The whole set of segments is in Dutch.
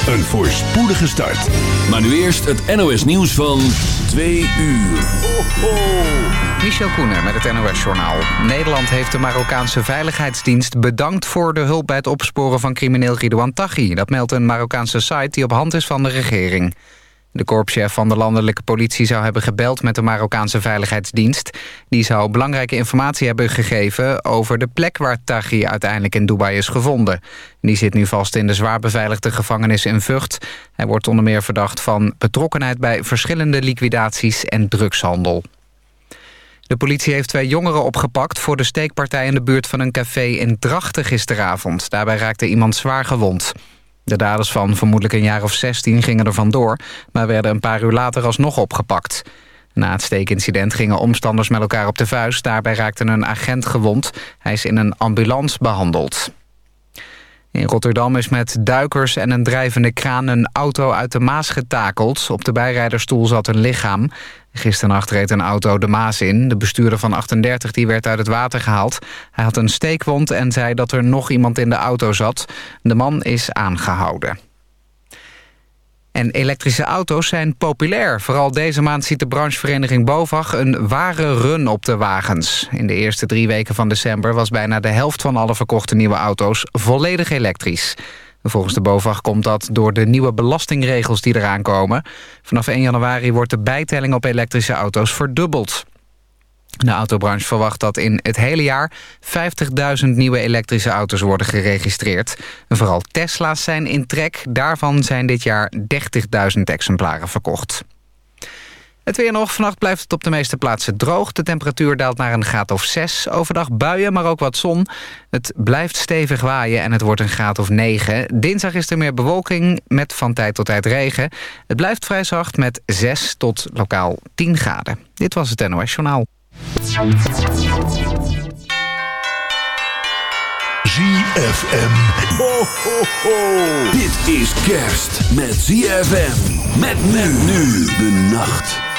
een voorspoedige start. Maar nu eerst het NOS nieuws van 2 uur. Ho, ho. Michel Koenen met het NOS-journaal. Nederland heeft de Marokkaanse Veiligheidsdienst bedankt... voor de hulp bij het opsporen van crimineel Ridouan Taghi. Dat meldt een Marokkaanse site die op hand is van de regering. De korpschef van de landelijke politie zou hebben gebeld met de Marokkaanse Veiligheidsdienst. Die zou belangrijke informatie hebben gegeven over de plek waar Taghi uiteindelijk in Dubai is gevonden. Die zit nu vast in de zwaar beveiligde gevangenis in Vught. Hij wordt onder meer verdacht van betrokkenheid bij verschillende liquidaties en drugshandel. De politie heeft twee jongeren opgepakt voor de steekpartij in de buurt van een café in Drachten gisteravond. Daarbij raakte iemand zwaar gewond. De daders van vermoedelijk een jaar of 16 gingen er vandoor... maar werden een paar uur later alsnog opgepakt. Na het steekincident gingen omstanders met elkaar op de vuist. Daarbij raakte een agent gewond. Hij is in een ambulance behandeld. In Rotterdam is met duikers en een drijvende kraan een auto uit de Maas getakeld. Op de bijrijderstoel zat een lichaam. Gisternacht reed een auto de Maas in. De bestuurder van 38 die werd uit het water gehaald. Hij had een steekwond en zei dat er nog iemand in de auto zat. De man is aangehouden. En elektrische auto's zijn populair. Vooral deze maand ziet de branchevereniging BOVAG een ware run op de wagens. In de eerste drie weken van december was bijna de helft van alle verkochte nieuwe auto's volledig elektrisch. Volgens de BOVAG komt dat door de nieuwe belastingregels die eraan komen. Vanaf 1 januari wordt de bijtelling op elektrische auto's verdubbeld. De autobranche verwacht dat in het hele jaar 50.000 nieuwe elektrische auto's worden geregistreerd. vooral Tesla's zijn in trek. Daarvan zijn dit jaar 30.000 exemplaren verkocht. Het weer nog. Vannacht blijft het op de meeste plaatsen droog. De temperatuur daalt naar een graad of 6. Overdag buien, maar ook wat zon. Het blijft stevig waaien en het wordt een graad of 9. Dinsdag is er meer bewolking met van tijd tot tijd regen. Het blijft vrij zacht met 6 tot lokaal 10 graden. Dit was het NOS Journaal. ZFM. Ho, ho, ho. Dit is kerst met ZFM. Met men nu de nacht.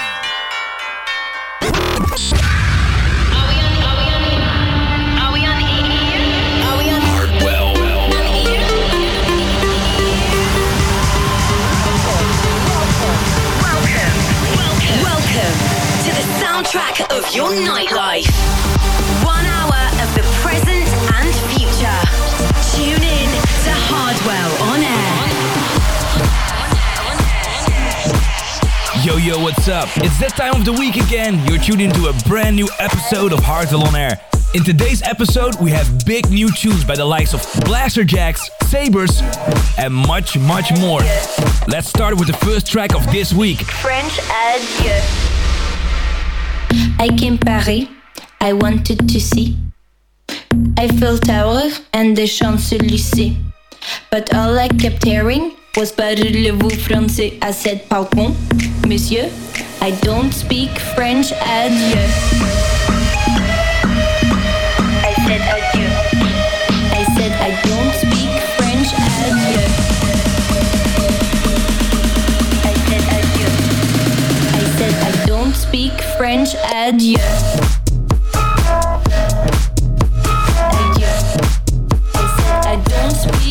Track of your nightlife. Yo, yo, what's up? It's that time of the week again. You're tuned into a brand new episode of Hardwell on air. In today's episode, we have big new tunes by the likes of Blasterjaxx, Sabers, and much, much more. Let's start with the first track of this week. French Adieu. I came Paris, I wanted to see Eiffel Tower and the Champs-Élysées. But all I kept hearing was Parlez-vous français? I said, pardon, monsieur, I don't speak French, adieu. I said adieu. I said I don't speak French, adieu. I said adieu. I said I don't speak French, adieu. Speak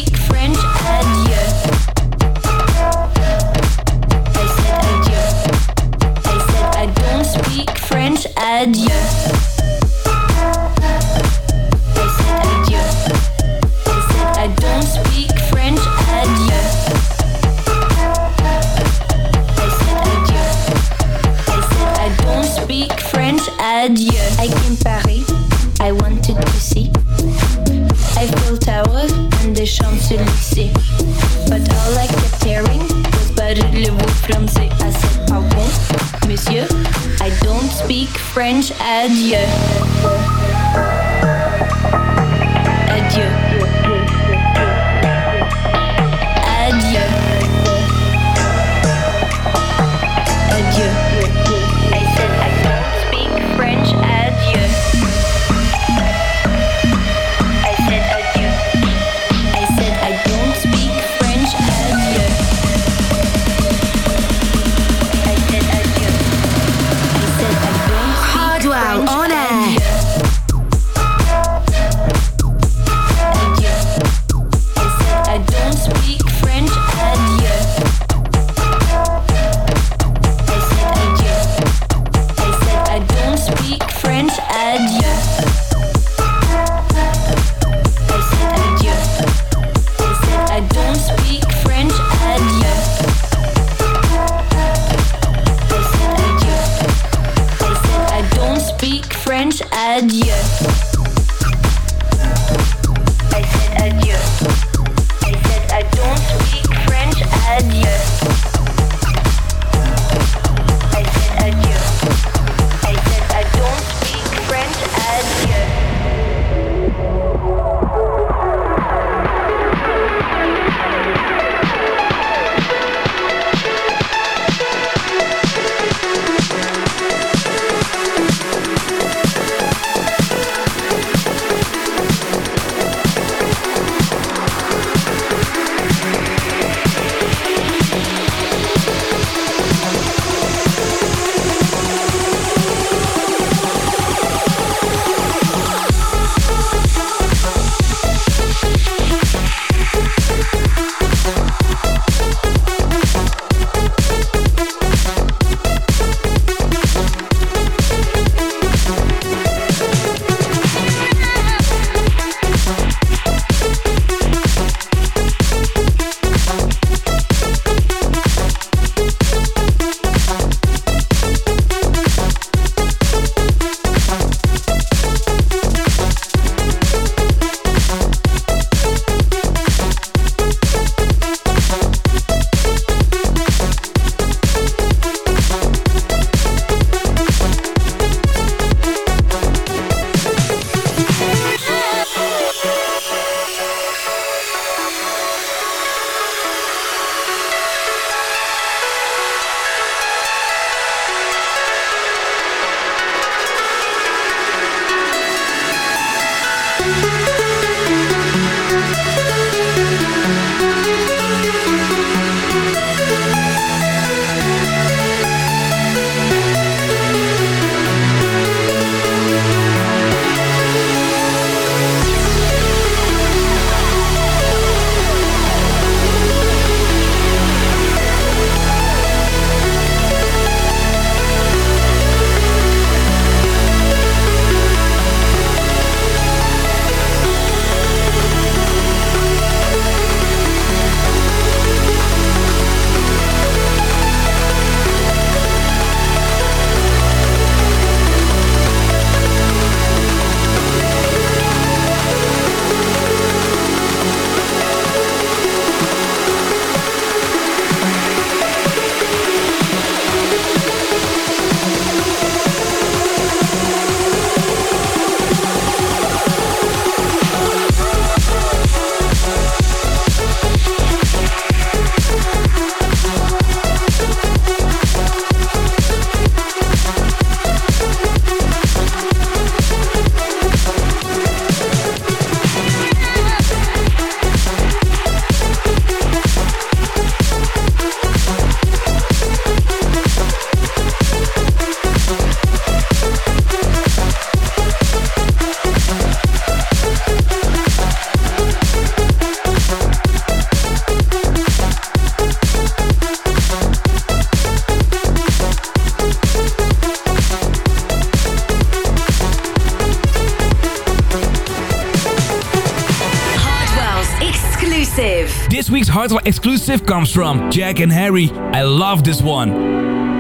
exclusive comes from Jack and Harry. I love this one.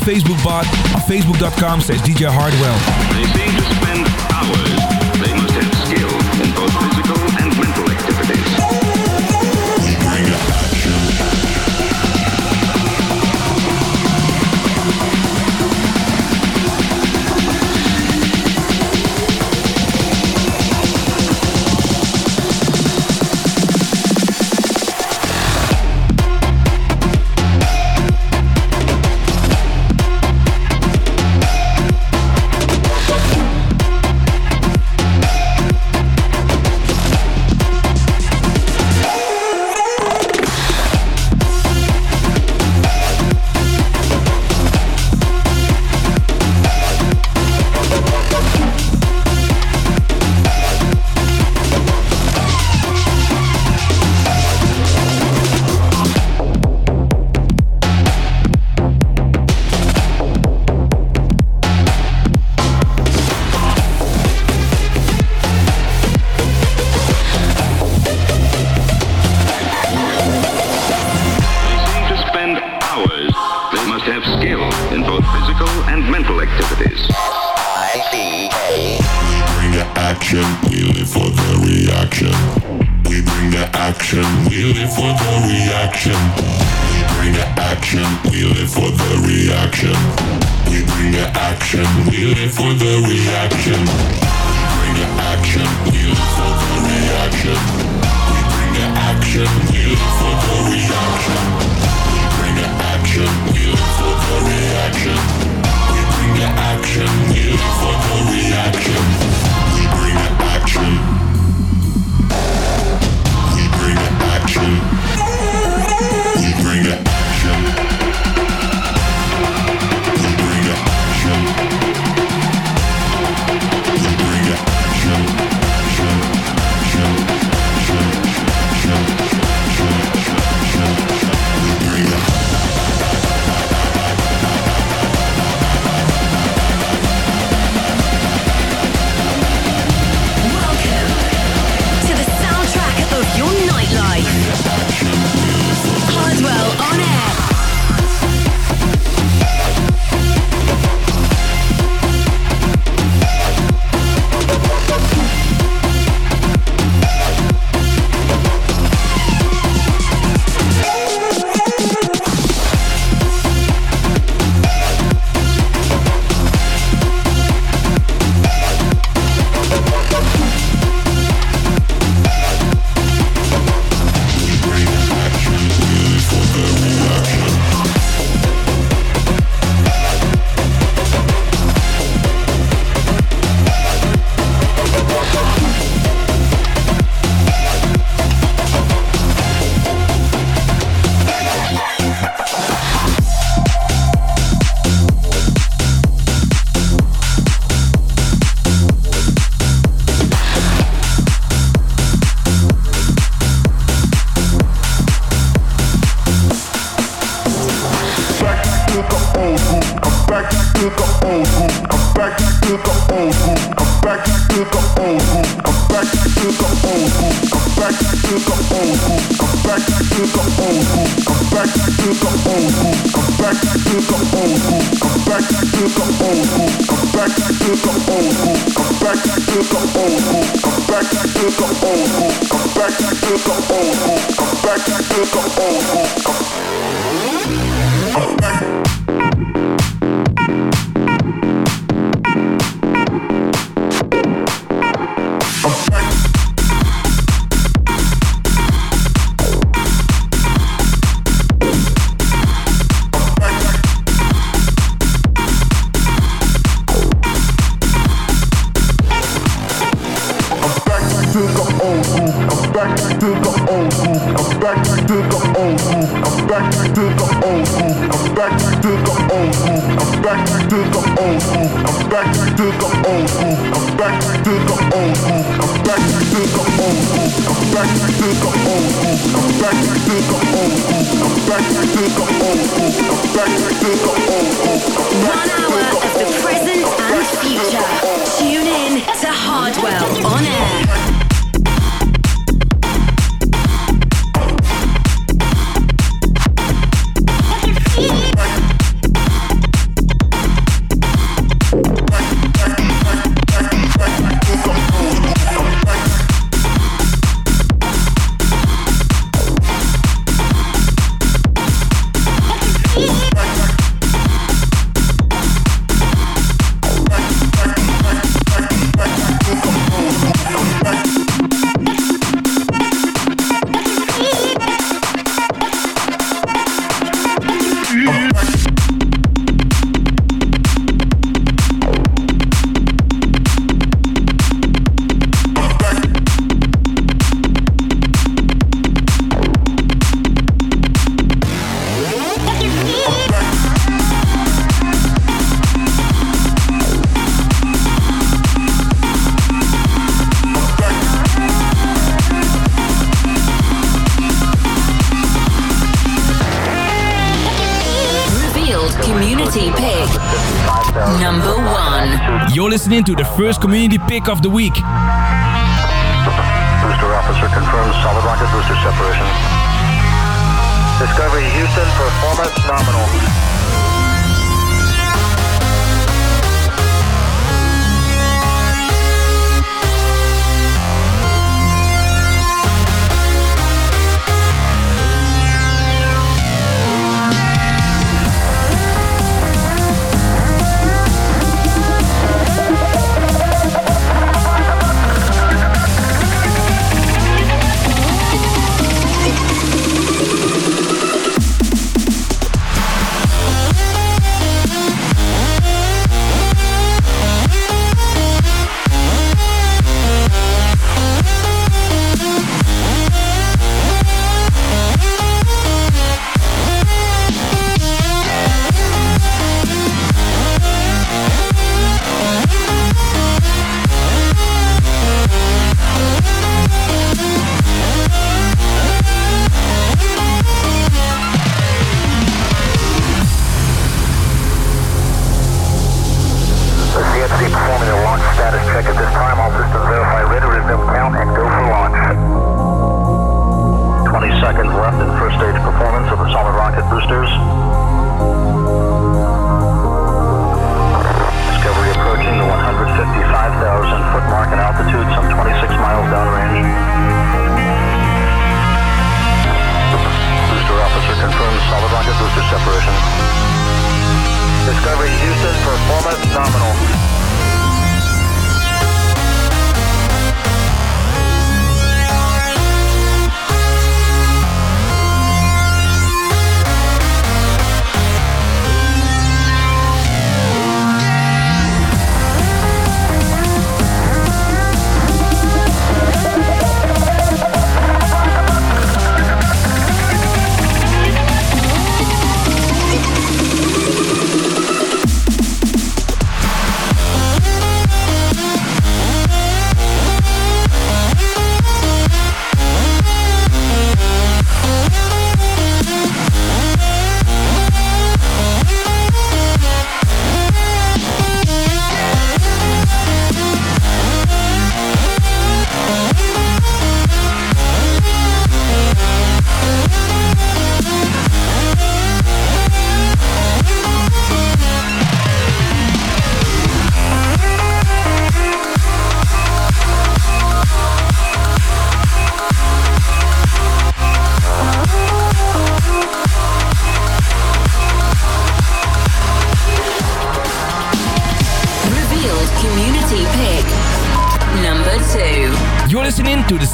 Facebook bot on facebook.com slash DJ Hardwell. back to the old school. I'm back to the old school. I'm back to the old school. I'm back to the old school. I'm back to the old school. I'm back to the old school. I'm back to the old school. One hour of the present and future. Tune in to Hardwell on air. Community Pick number one. You're listening to the first Community Pick of the week. Booster officer confirms solid rocket booster separation. Discovery Houston performance nominal.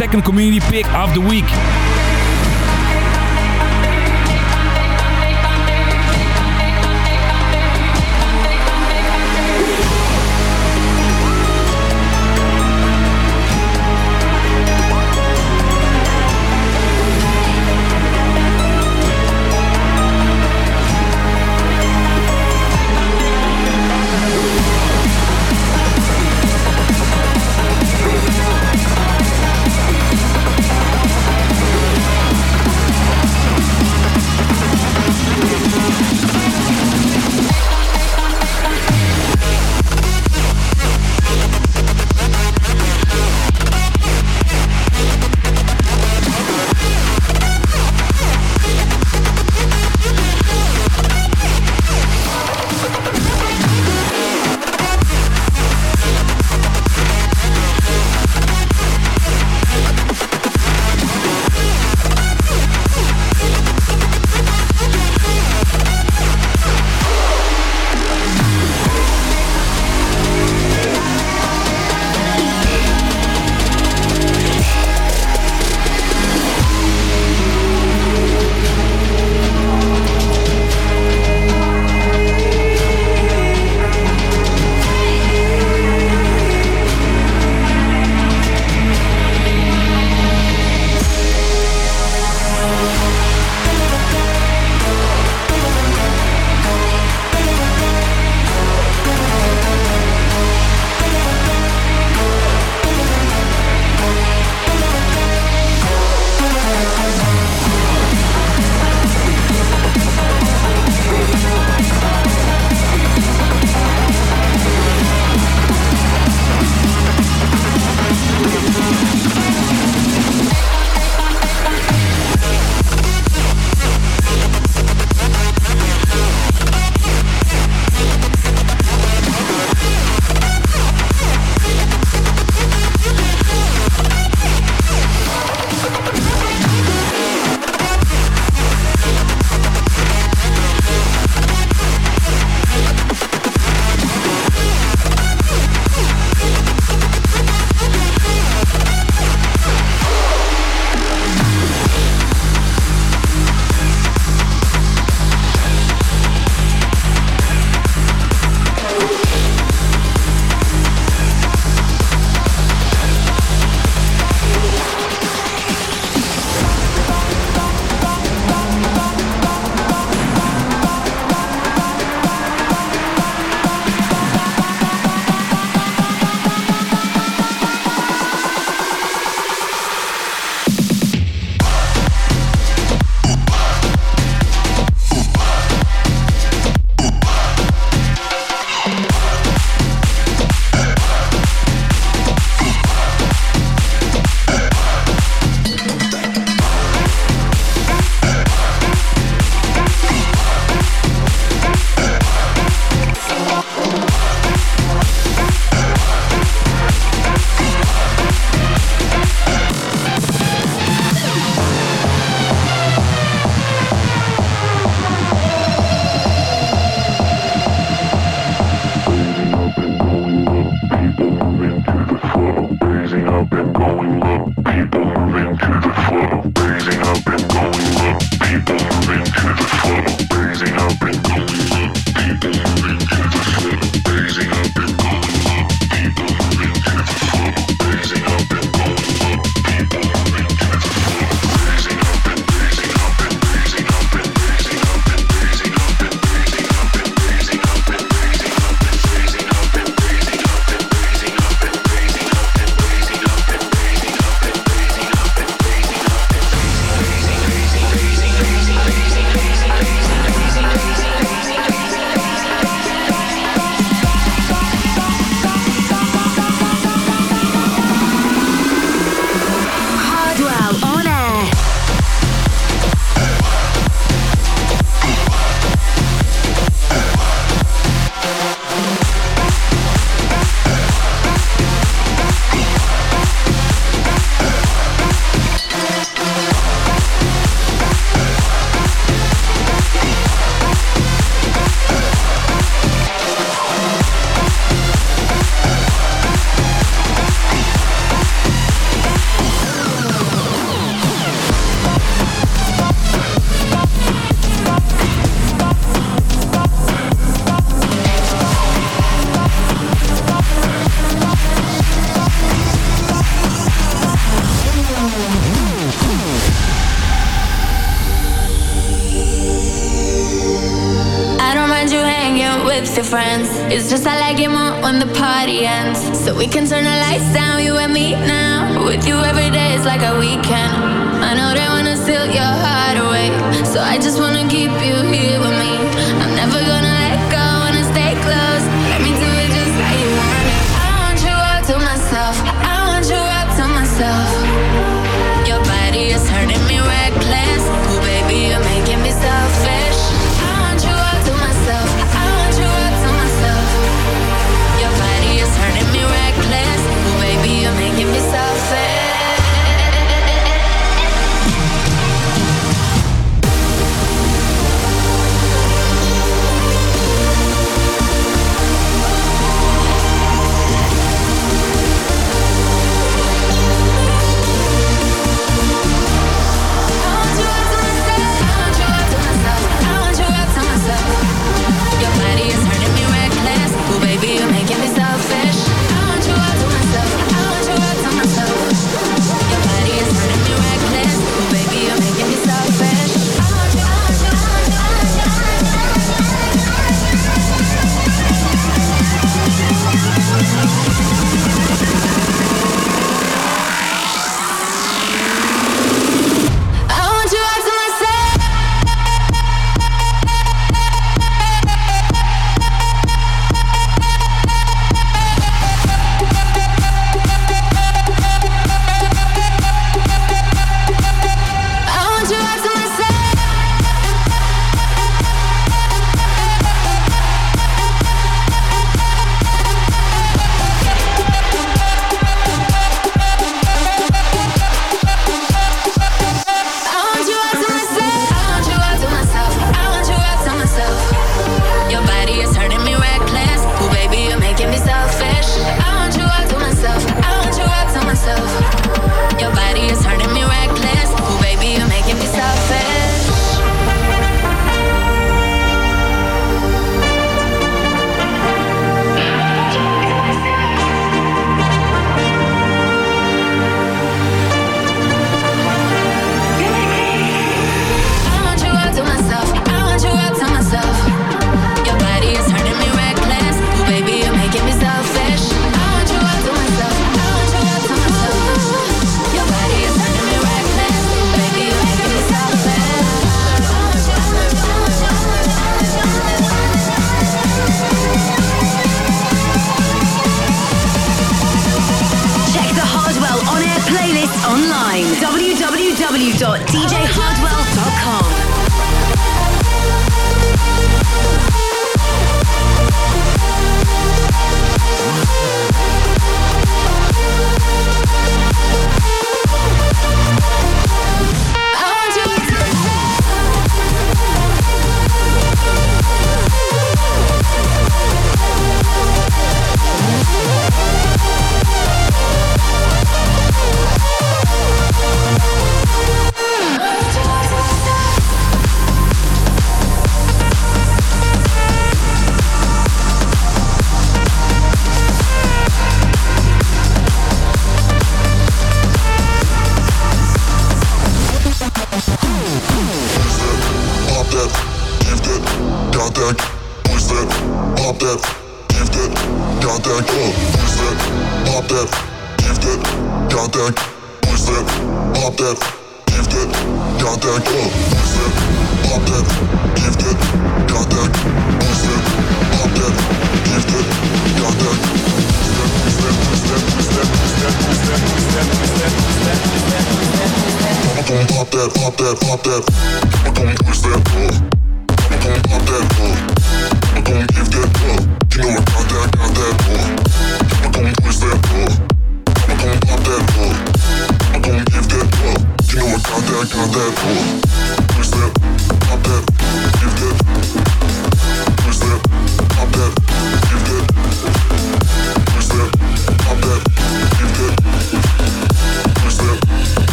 Second community pick of the week. We can turn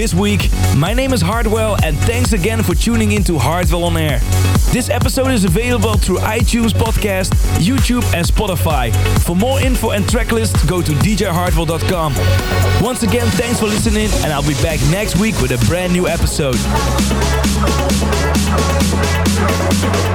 this week. My name is Hardwell and thanks again for tuning in to Hardwell on Air. This episode is available through iTunes Podcast, YouTube and Spotify. For more info and track tracklist, go to djhardwell.com. Once again, thanks for listening and I'll be back next week with a brand new episode. Dreaming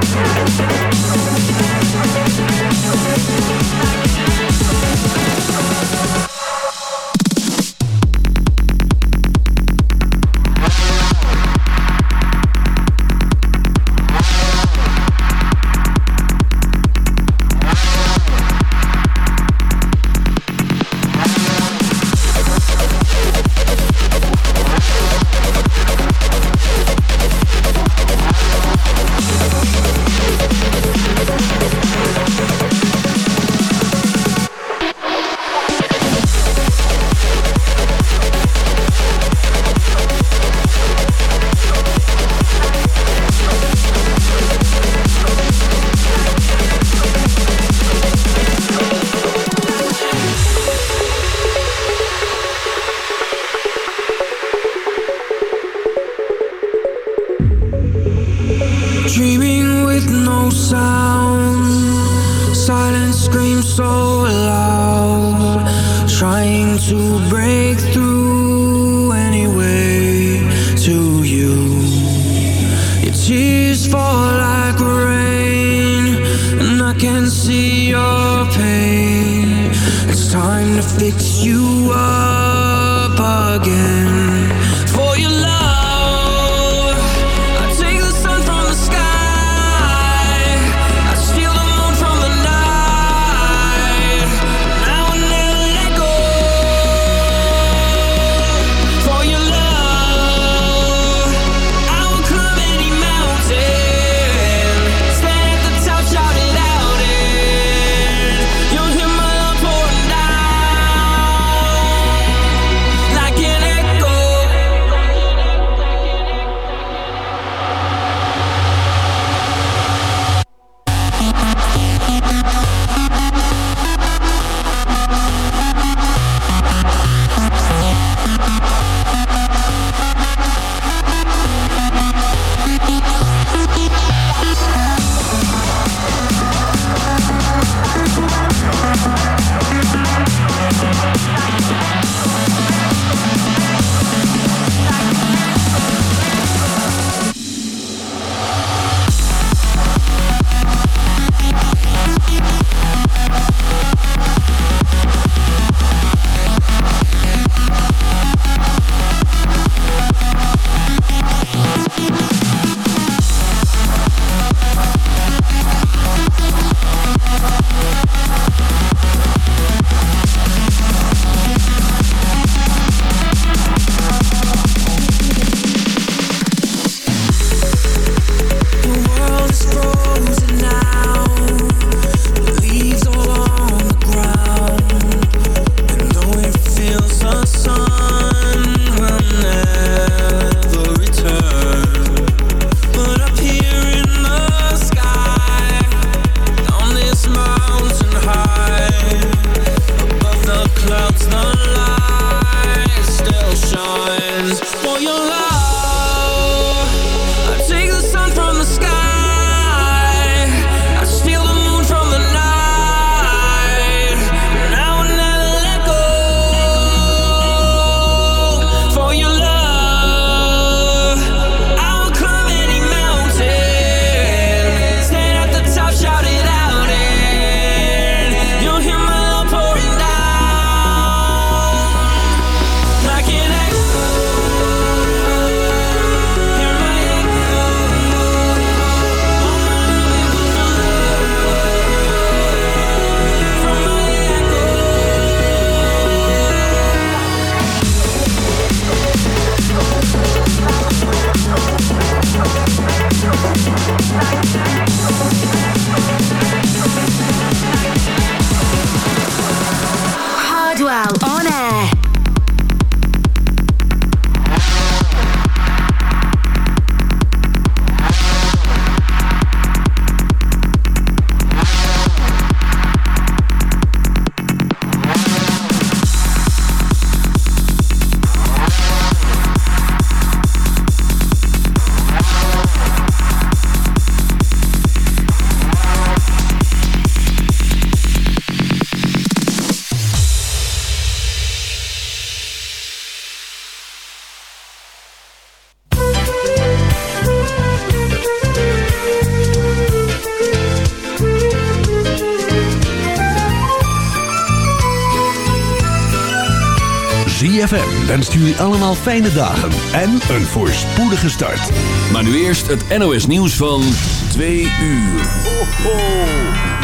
jullie allemaal fijne dagen en een voorspoedige start. Maar nu eerst het NOS nieuws van 2 uur. Ho, ho.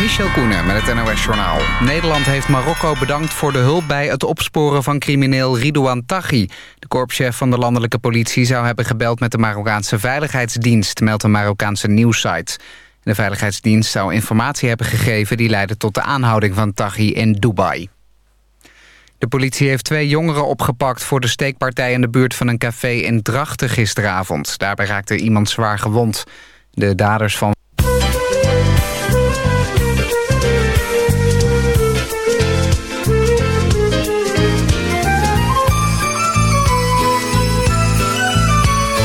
Michel Koenen met het NOS-journaal. Nederland heeft Marokko bedankt voor de hulp bij het opsporen van crimineel Ridouan Taghi. De korpschef van de landelijke politie zou hebben gebeld met de Marokkaanse Veiligheidsdienst, meldt een Marokkaanse nieuwssite. De Veiligheidsdienst zou informatie hebben gegeven die leidde tot de aanhouding van Taghi in Dubai. De politie heeft twee jongeren opgepakt voor de steekpartij in de buurt van een café in Drachten gisteravond. Daarbij raakte iemand zwaar gewond. De daders van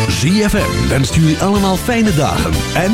ZFM wenst jullie allemaal fijne dagen en